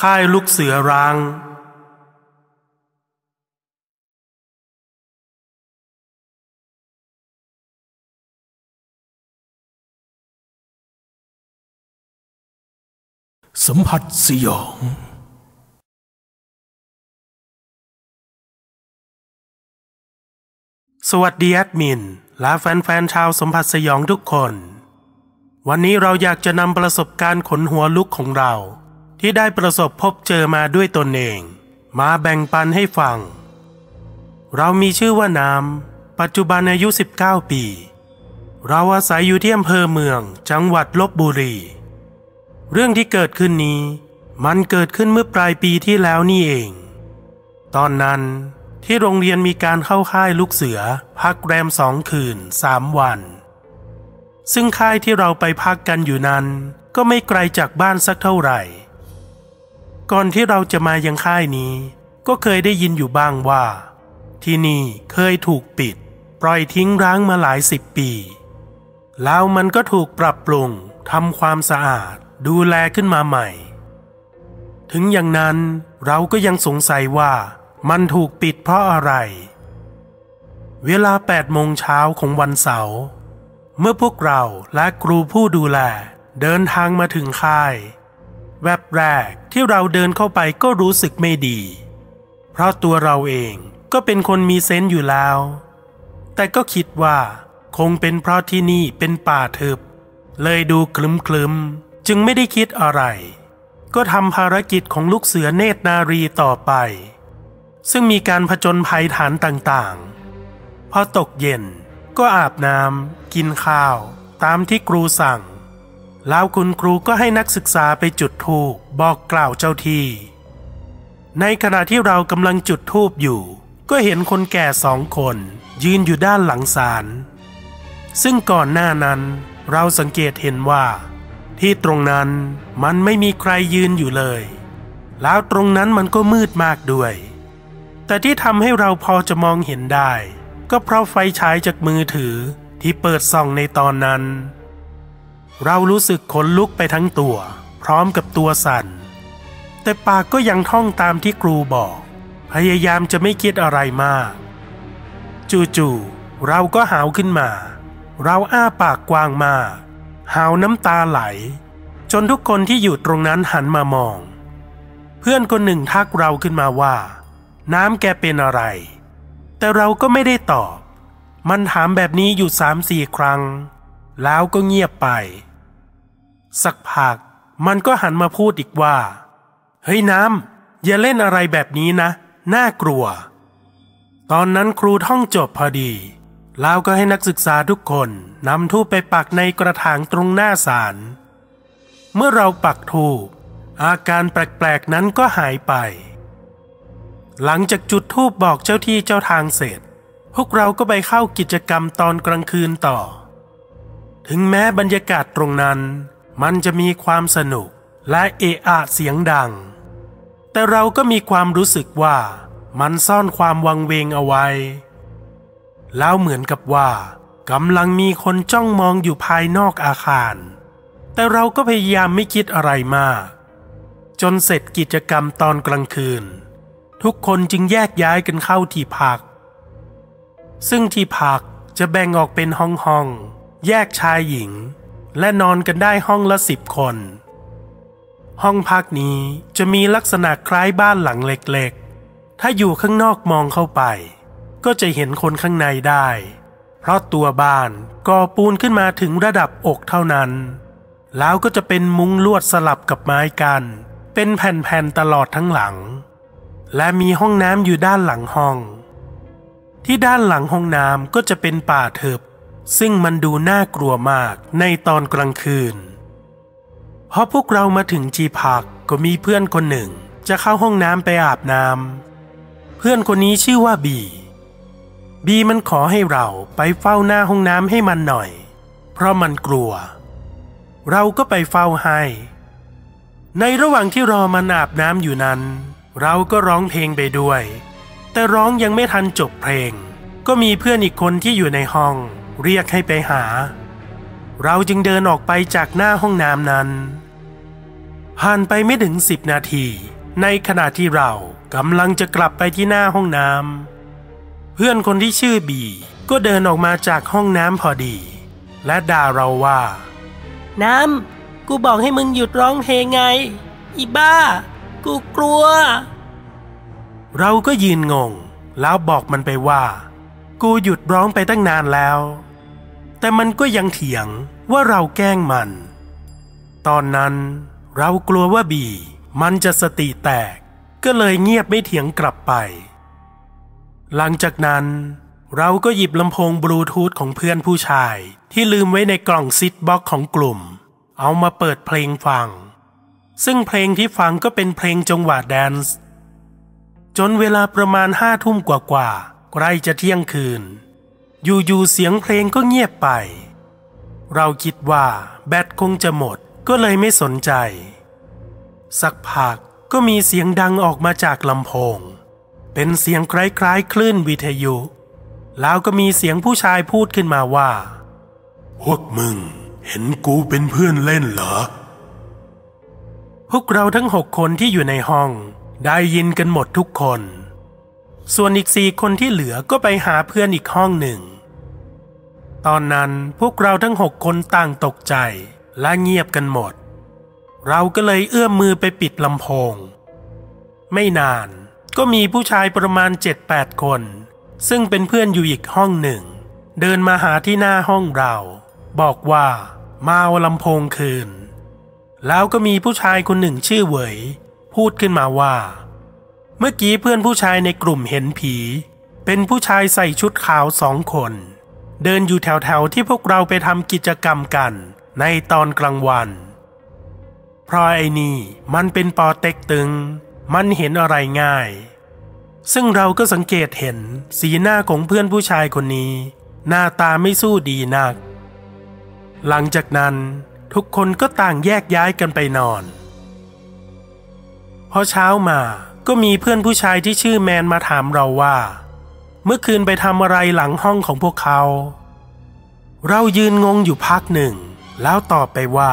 ค่ายลูกเสือร้างสัมผัสสยอง สวัสดีแอดมิน และแฟนๆชาวสมผัสสยองทุกคน วันนี้เราอยากจะนำประสบการณ์ขนหัวลุกของเรา ที่ได้ประสบพบเจอมาด้วยตนเอง มาแบ่งปันให้ฟัง เรามีชื่อว่าน้ำปัจจุบันอายุ 19 ปี เราอาศัยอยู่ที่อำเภอเมืองจังหวัดลบบุรี เรื่องที่เกิดขึ้นนี้ มันเกิดขึ้นเมื่อปลายปีที่แล้วนี่เอง ตอนนั้นที่โรงเรียนมีการเข้าค่ายลูกเสือ พักแรมสองคืนสามวัน ซึ่งค่ายที่เราไปพักกันอยู่นั้น ก็ไม่ไกลจากบ้านสักเท่าไหร่ ก่อนที่เราจะมายังค่ายนี้ ก็เคยได้ยินอยู่บ้างว่า ที่นี่เคยถูกปิด ปล่อยทิ้งร้างมาหลายสิบปี แล้วมันก็ถูกปรับปรุงทำความสะอาดดูแลขึ้นมาใหม่ ถึงอย่างนั้นเราก็ยังสงสัยว่ามันถูกปิดเพราะอะไร เวลา8โมงเช้าของวันเสาร์เมื่อพวกเราและครูผู้ดูแลเดินทางมาถึงค่าย แวบแรกที่เราเดินเข้าไปก็รู้สึกไม่ดี เพราะตัวเราเองก็เป็นคนมีเซนต์อยู่แล้ว แต่ก็คิดว่าคงเป็นเพราะที่นี่เป็นป่าทึบ เลยดูคลึมคลึมๆจึงไม่ได้คิดอะไร ก็ทำภารกิจของลูกเสือเนตรนารีต่อไป ซึ่งมีการผจญภัยฐานต่างๆ พอตกเย็นก็อาบน้ำกินข้าว ตามที่ครูสั่ง แล้วคุณครูก็ให้นักศึกษาไปจุดธูปบอกกล่าวเจ้าที่ ในขณะที่เรากำลังจุดธูปอยู่ ก็เห็นคนแก่สองคน ยืนอยู่ด้านหลังศาลซึ่งก่อนหน้านั้น เราสังเกตเห็นว่า ที่ตรงนั้นมันไม่มีใครยืนอยู่เลย แล้วตรงนั้นมันก็มืดมากด้วย แต่ที่ทำให้เราพอจะมองเห็นได้ ก็เพราะไฟฉายจากมือถือที่เปิดส่องในตอนนั้น เรารู้สึกขนลุกไปทั้งตัว พร้อมกับตัวสั่น แต่ปากก็ยังท่องตามที่ครูบอก พยายามจะไม่คิดอะไรมาก จู่ๆเราก็หาวขึ้นมา เราอ้าปากกว้างมากหาวน้ำตาไหล จนทุกคนที่อยู่ตรงนั้นหันมามอง เพื่อนคนหนึ่งทักเราขึ้นมาว่า น้ำแกเป็นอะไร แต่เราก็ไม่ได้ตอบ มันถามแบบนี้อยู่สามสี่ครั้ง แล้วก็เงียบไป สักพักมันก็หันมาพูดอีกว่า เฮ้ยน้ำอย่าเล่นอะไรแบบนี้นะ น่ากลัว ตอนนั้นครูท่องจบพอดี แล้วก็ให้นักศึกษาทุกคนนำทูบไปปักในกระถางตรงหน้าศาล เมื่อเราปักทูบอาการแปลกๆนั้นก็หายไป หลังจากจุดทูบบอกเจ้าที่เจ้าทางเสร็จ พวกเราก็ไปเข้ากิจกรรมตอนกลางคืนต่อ ถึงแม้บรรยากาศตรงนั้น มันจะมีความสนุกและเอะอะเสียงดัง แต่เราก็มีความรู้สึกว่ามันซ่อนความวังเวงเอาไว้ แล้วเหมือนกับว่ากำลังมีคนจ้องมองอยู่ภายนอกอาคาร แต่เราก็พยายามไม่คิดอะไรมาก จนเสร็จกิจกรรมตอนกลางคืน ทุกคนจึงแยกย้ายกันเข้าที่พัก ซึ่งที่พักจะแบ่งออกเป็นห้องห้อง แยกชายหญิง และนอนกันได้ห้องละสิบคน ห้องพักนี้จะมีลักษณะคล้ายบ้านหลังเล็กๆ ถ้าอยู่ข้างนอกมองเข้าไป ก็จะเห็นคนข้างในได้ เพราะตัวบ้านก่อปูนขึ้นมาถึงระดับอกเท่านั้น แล้วก็จะเป็นมุ้งลวดสลับกับไม้กัน เป็นแผ่นๆตลอดทั้งหลัง และมีห้องน้ำอยู่ด้านหลังห้อง ที่ด้านหลังห้องน้ำก็จะเป็นป่าเถิบ ซึ่งมันดูน่ากลัวมากในตอนกลางคืน พอพวกเรามาถึงจีพักก็มีเพื่อนคนหนึ่งจะเข้าห้องน้ำไปอาบน้ำเพื่อนคนนี้ชื่อว่าบี บีมันขอให้เราไปเฝ้าหน้าห้องน้ำให้มันหน่อย เพราะมันกลัว เราก็ไปเฝ้าให้ ในระหว่างที่รอมันอาบน้ำอยู่นั้น เราก็ร้องเพลงไปด้วย แต่ร้องยังไม่ทันจบเพลง ก็มีเพื่อนอีกคนที่อยู่ในห้อง เรียกให้ไปหา เราจึงเดินออกไปจากหน้าห้องน้ำนั้น ผ่านไปไม่ถึงสิบนาที ในขณะที่เรากำลังจะกลับไปที่หน้าห้องน้ำเพื่อนคนที่ชื่อบีก็เดินออกมาจากห้องน้ำพอดี และด่าเราว่า น้ำกูบอกให้มึงหยุดร้องเพลงไง อีบ้า กูกลัว เราก็ยืนงง แล้วบอกมันไปว่า กูหยุดร้องไปตั้งนานแล้ว แต่มันก็ยังเถียงว่าเราแกล้งมัน ตอนนั้นเรากลัวว่าบี มันจะสติแตก ก็เลยเงียบไม่เถียงกลับไป หลังจากนั้นเราก็หยิบลำโพงบลูทูธของเพื่อนผู้ชายที่ลืมไว้ในกล่องซิทบ็อกของกลุ่ม เอามาเปิดเพลงฟัง ซึ่งเพลงที่ฟังก็เป็นเพลงจังหวะแดนซ์ จนเวลาประมาณห้าทุ่มกว่าๆ ใกล้จะเที่ยงคืน อยู่ๆเสียงเพลงก็เงียบไป เราคิดว่าแบตคงจะหมดก็เลยไม่สนใจ สักพักก็มีเสียงดังออกมาจากลำโพง เป็นเสียงคล้ายๆคลื่นวิทยุ แล้วก็มีเสียงผู้ชายพูดขึ้นมาว่า พวกมึงเห็นกูเป็นเพื่อนเล่นเหรอ พวกเราทั้งหกคนที่อยู่ในห้องได้ยินกันหมดทุกคน ส่วนอีกสี่คนที่เหลือก็ไปหาเพื่อนอีกห้องหนึ่ง ตอนนั้นพวกเราทั้งหกคนต่างตกใจและเงียบกันหมด เราก็เลยเอื้อมมือไปปิดลำโพง ไม่นานก็มีผู้ชายประมาณเจ็ดแปดคน ซึ่งเป็นเพื่อนอยู่อีกห้องหนึ่ง เดินมาหาที่หน้าห้องเรา บอกว่ามาเอาลำโพงคืน แล้วก็มีผู้ชายคนหนึ่งชื่อเหวย พูดขึ้นมาว่า เมื่อกี้เพื่อนผู้ชายในกลุ่มเห็นผี เป็นผู้ชายใส่ชุดขาวสองคน เดินอยู่แถวๆที่พวกเราไปทำกิจกรรมกันในตอนกลางวันเพราะไอ้นี่มันเป็นปอเต็กตึง มันเห็นอะไรง่าย ซึ่งเราก็สังเกตเห็นสีหน้าของเพื่อนผู้ชายคนนี้ หน้าตาไม่สู้ดีนัก หลังจากนั้นทุกคนก็ต่างแยกย้ายกันไปนอน พอเช้ามา ก็มีเพื่อนผู้ชายที่ชื่อแมนมาถามเราว่า เมื่อคืนไปทำอะไรหลังห้องของพวกเขา เรายืนงงอยู่พักหนึ่ง แล้วตอบไปว่า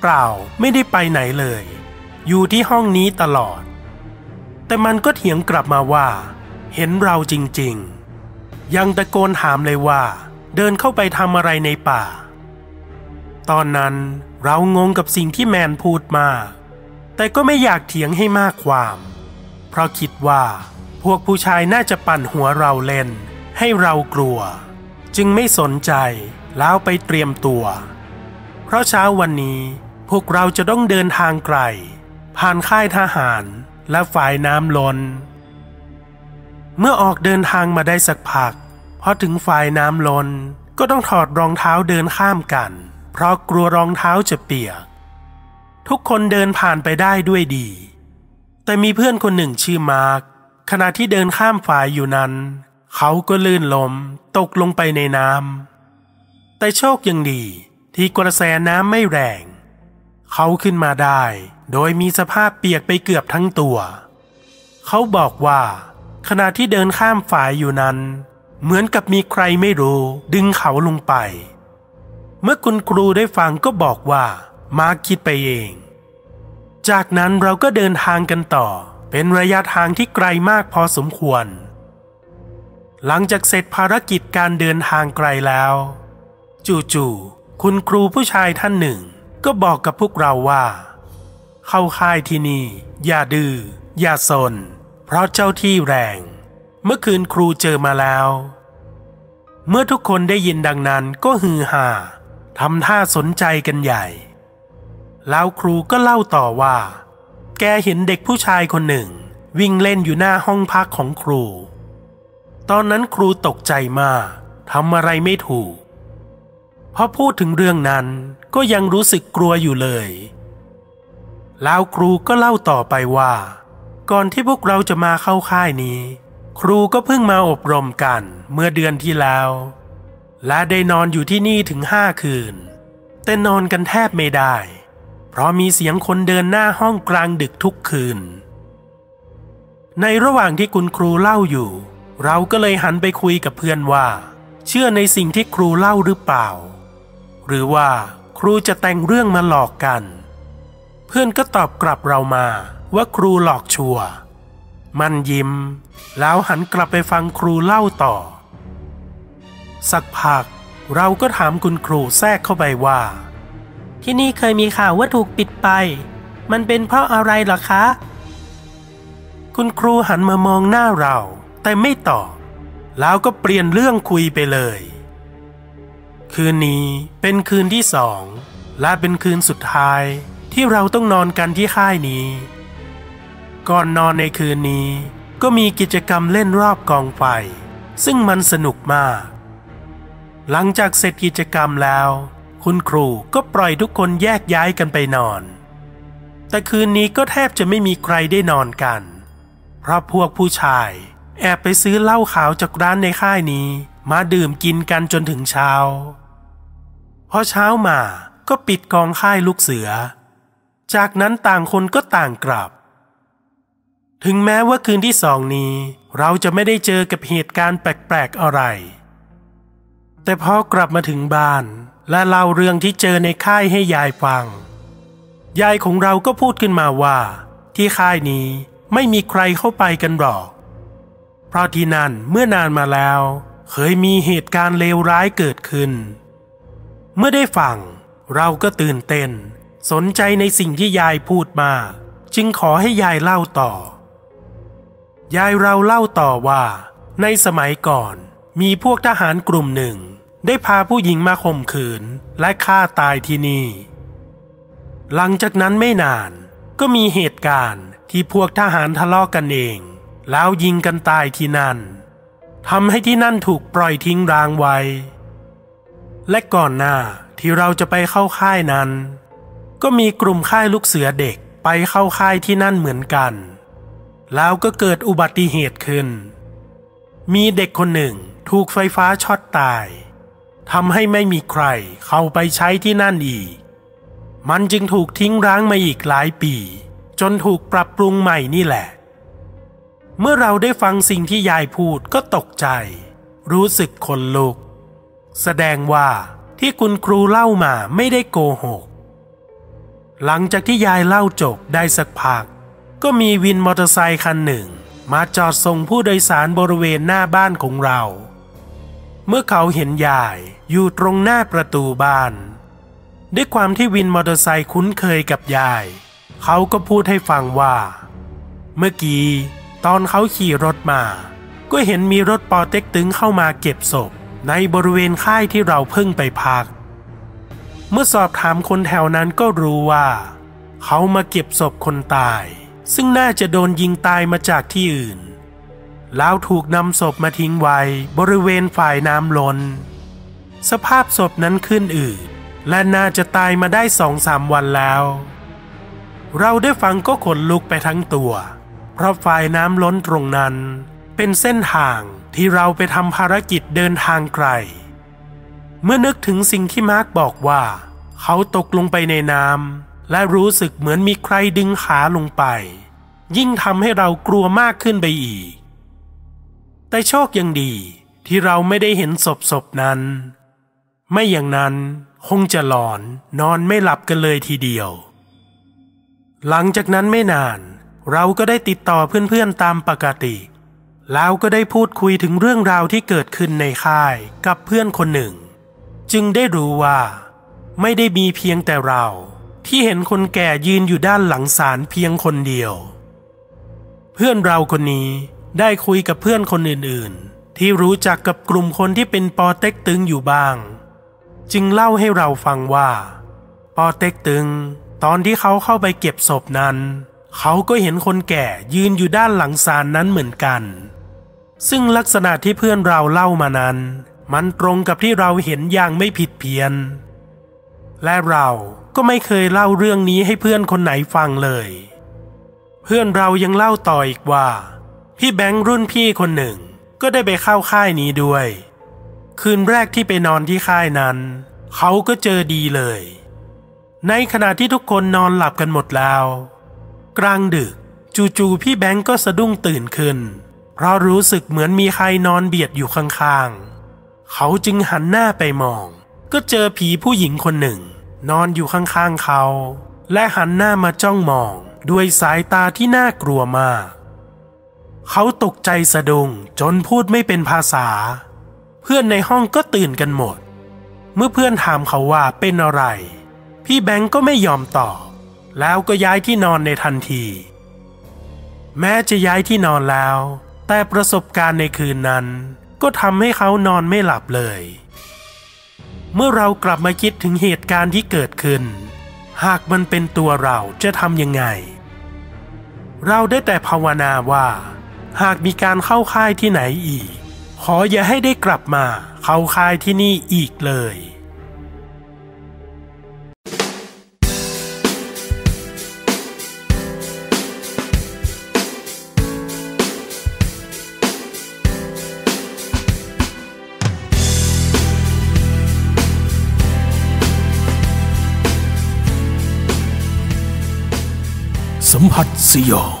เปล่าไม่ได้ไปไหนเลย อยู่ที่ห้องนี้ตลอด แต่มันก็เถียงกลับมาว่า เห็นเราจริงๆ ยังตะโกนถามเลยว่า เดินเข้าไปทำอะไรในป่า ตอนนั้นเรางงกับสิ่งที่แมนพูดมากแต่ก็ไม่อยากเถียงให้มากความ เพราะคิดว่าพวกผู้ชายน่าจะปั่นหัวเราเล่น ให้เรากลัว จึงไม่สนใจแล้วไปเตรียมตัว เพราะเช้าวันนี้พวกเราจะต้องเดินทางไกล ผ่านค่ายทหารและฝ่ายน้ำล้น เมื่อออกเดินทางมาได้สักพักพอถึงฝ่ายน้ำล้นก็ต้องถอดรองเท้าเดินข้ามกัน เพราะกลัวรองเท้าจะเปียก ทุกคนเดินผ่านไปได้ด้วยดี แต่มีเพื่อนคนหนึ่งชื่อมาร์คขณะที่เดินข้ามฝ่ายอยู่นั้น เขาก็ลื่นล้มตกลงไปในน้ำแต่โชคยังดีที่กระแสน้ำไม่แรง เขาขึ้นมาได้ โดยมีสภาพเปียกไปเกือบทั้งตัว เขาบอกว่า ขณะที่เดินข้ามฝายอยู่นั้น เหมือนกับมีใครไม่รู้ ดึงเขาลงไป เมื่อคุณครูได้ฟังก็บอกว่า มาร์คคิดไปเอง จากนั้นเราก็เดินทางกันต่อ เป็นระยะทางที่ไกลมากพอสมควร หลังจากเสร็จภารกิจการเดินทางไกลแล้ว จู่ๆคุณครูผู้ชายท่านหนึ่ง ก็บอกกับพวกเราว่า เข้าค่ายที่นี่ อย่าดื้ออย่าสน เพราะเจ้าที่แรง เมื่อคืนครูเจอมาแล้ว เมื่อทุกคนได้ยินดังนั้นก็ฮือฮาทำท่าสนใจกันใหญ่ แล้วครูก็เล่าต่อว่า แกเห็นเด็กผู้ชายคนหนึ่ง วิ่งเล่นอยู่หน้าห้องพักของครู ตอนนั้นครูตกใจมากทำอะไรไม่ถูกพอพูดถึงเรื่องนั้นก็ยังรู้สึกกลัวอยู่เลย แล้วครูก็เล่าต่อไปว่า ก่อนที่พวกเราจะมาเข้าค่ายนี้ ครูก็เพิ่งมาอบรมกันเมื่อเดือนที่แล้ว และได้นอนอยู่ที่นี่ถึงห้าคืน แต่นอนกันแทบไม่ได้ เพราะมีเสียงคนเดินหน้าห้องกลางดึกทุกคืน ในระหว่างที่คุณครูเล่าอยู่ เราก็เลยหันไปคุยกับเพื่อนว่า เชื่อในสิ่งที่ครูเล่าหรือเปล่า หรือว่าครูจะแต่งเรื่องมาหลอกกัน เพื่อนก็ตอบกลับเรามาว่าครูหลอกชัวร์มันยิ้ม แล้วหันกลับไปฟังครูเล่าต่อ สักพักเราก็ถามคุณครูแทรกเข้าไปว่า ที่นี่เคยมีข่าวว่าถูกปิดไป มันเป็นเพราะอะไรหรอคะ คุณครูหันมามองหน้าเรา แต่ไม่ตอบ แล้วก็เปลี่ยนเรื่องคุยไปเลย คืนนี้เป็นคืนที่สอง และเป็นคืนสุดท้ายที่เราต้องนอนกันที่ค่ายนี้ ก่อนนอนในคืนนี้ ก็มีกิจกรรมเล่นรอบกองไฟ ซึ่งมันสนุกมาก หลังจากเสร็จกิจกรรมแล้ว คุณครูก็ปล่อยทุกคนแยกย้ายกันไปนอน แต่คืนนี้ก็แทบจะไม่มีใครได้นอนกัน เพราะพวกผู้ชายแอบไปซื้อเหล้าขาวจากร้านในค่ายนี้ มาดื่มกินกันจนถึงเช้า พอเช้ามาก็ปิดกองค่ายลูกเสือ จากนั้นต่างคนก็ต่างกลับ ถึงแม้ว่าคืนที่สองนี้ เราจะไม่ได้เจอกับเหตุการณ์แปลกๆอะไร แต่พอกลับมาถึงบ้าน และเล่าเรื่องที่เจอในค่ายให้ยายฟัง ยายของเราก็พูดขึ้นมาว่า ที่ค่ายนี้ไม่มีใครเข้าไปกันหรอก เพราะที่นั่นเมื่อนานมาแล้ว เคยมีเหตุการณ์เลวร้ายเกิดขึ้น เมื่อได้ฟัง เราก็ตื่นเต้น สนใจในสิ่งที่ยายพูดมา จึงขอให้ยายเล่าต่อ ยายเราเล่าต่อว่า ในสมัยก่อนมีพวกทหารกลุ่มหนึ่ง ได้พาผู้หญิงมาข่มขืนและฆ่าตายที่นี่ หลังจากนั้นไม่นานก็มีเหตุการณ์ที่พวกทหารทะเลาะกกันเอง แล้วยิงกันตายที่นั่นทำให้ที่นั่นถูกปล่อยทิ้งร้างไว้ และก่อนหน้าที่เราจะไปเข้าค่ายนั้น ก็มีกลุ่มค่ายลูกเสือเด็กไปเข้าค่ายที่นั่นเหมือนกัน แล้วก็เกิดอุบัติเหตุขึ้น มีเด็กคนหนึ่งถูกไฟฟ้าช็อตตาย ทำให้ไม่มีใครเข้าไปใช้ที่นั่นอีก มันจึงถูกทิ้งร้างมาอีกหลายปี จนถูกปรับปรุงใหม่นี่แหละ เมื่อเราได้ฟังสิ่งที่ยายพูดก็ตกใจ รู้สึกขนลุก แสดงว่าที่คุณครูเล่ามาไม่ได้โกหก หลังจากที่ยายเล่าจบได้สักพัก ก็มีวินมอเตอร์ไซค์คันหนึ่ง มาจอดส่งผู้โดยสารบริเวณหน้าบ้านของเรา เมื่อเขาเห็นยายอยู่ตรงหน้าประตูบ้าน ด้วยความที่วินมอเตอร์ไซค์คุ้นเคยกับยาย เขาก็พูดให้ฟังว่า เมื่อกี้ตอนเขาขี่รถมา ก็เห็นมีรถปอเต็กตึงเข้ามาเก็บศพ ในบริเวณค่ายที่เราเพิ่งไปพัก เมื่อสอบถามคนแถวนั้นก็รู้ว่า เขามาเก็บศพคนตาย ซึ่งน่าจะโดนยิงตายมาจากที่อื่น แล้วถูกนำศพมาทิ้งไว้บริเวณฝ่ายน้ำล้น สภาพศพนั้นขึ้นอืดและน่าจะตายมาได้สองสามวันแล้ว เราได้ฟังก็ขนลุกไปทั้งตัว เพราะฝ่ายน้ำล้นตรงนั้น เป็นเส้นทางที่เราไปทำภารกิจเดินทางไกล เมื่อนึกถึงสิ่งที่มาร์กบอกว่า เขาตกลงไปในน้ำและรู้สึกเหมือนมีใครดึงขาลงไป ยิ่งทำให้เรากลัวมากขึ้นไปอีก แต่โชคยังดีที่เราไม่ได้เห็นศพศพนั้น ไม่อย่างนั้นคงจะหลอนนอนไม่หลับกันเลยทีเดียว หลังจากนั้นไม่นาน เราก็ได้ติดต่อเพื่อนๆตามปกติ แล้วก็ได้พูดคุยถึงเรื่องราวที่เกิดขึ้นในค่ายกับเพื่อนคนหนึ่ง จึงได้รู้ว่า ไม่ได้มีเพียงแต่เราที่เห็นคนแก่ยืนอยู่ด้านหลังศาลเพียงคนเดียว เพื่อนเราคนนี้ ได้คุยกับเพื่อนคนอื่นๆ ที่รู้จักกับกลุ่มคนที่เป็นปอเต็กตึงอยู่บ้าง จึงเล่าให้เราฟังว่า ปอเต็กตึง ตอนที่เขาเข้าไปเก็บศพนั้น เขาก็เห็นคนแก่ยืนอยู่ด้านหลังศาลนั้นเหมือนกัน ซึ่งลักษณะที่เพื่อนเราเล่ามานั้น มันตรงกับที่เราเห็นอย่างไม่ผิดเพี้ยน และเราก็ไม่เคยเล่าเรื่องนี้ให้เพื่อนคนไหนฟังเลย เพื่อนเรายังเล่าต่ออีกว่า พี่แบงค์รุ่นพี่คนหนึ่ง ก็ได้ไปเข้าค่ายนี้ด้วย คืนแรกที่ไปนอนที่ค่ายนั้น เขาก็เจอดีเลย ในขณะที่ทุกคนนอนหลับกันหมดแล้ว กลางดึกจู่ๆพี่แบงค์ก็สะดุ้งตื่นขึ้น เพราะรู้สึกเหมือนมีใครนอนเบียดอยู่ข้างๆ เขาจึงหันหน้าไปมอง ก็เจอผีผู้หญิงคนหนึ่ง นอนอยู่ข้างๆเขา และหันหน้ามาจ้องมอง ด้วยสายตาที่น่ากลัวมาก เขาตกใจสะดุ้งจนพูดไม่เป็นภาษา เพื่อนในห้องก็ตื่นกันหมด เมื่อเพื่อนถามเขาว่าเป็นอะไร พี่แบงก์ก็ไม่ยอมตอบ แล้วก็ย้ายที่นอนในทันที แม้จะย้ายที่นอนแล้ว แต่ประสบการณ์ในคืนนั้น ก็ทำให้เขานอนไม่หลับเลย เมื่อเรากลับมาคิดถึงเหตุการณ์ที่เกิดขึ้น หากมันเป็นตัวเราจะทำยังไง เราได้แต่ภาวนาว่า หากมีการเข้าค่ายที่ไหนอีก ขออย่าให้ได้กลับมาเข้าค่ายที่นี่อีกเลย สัมผัสสยอง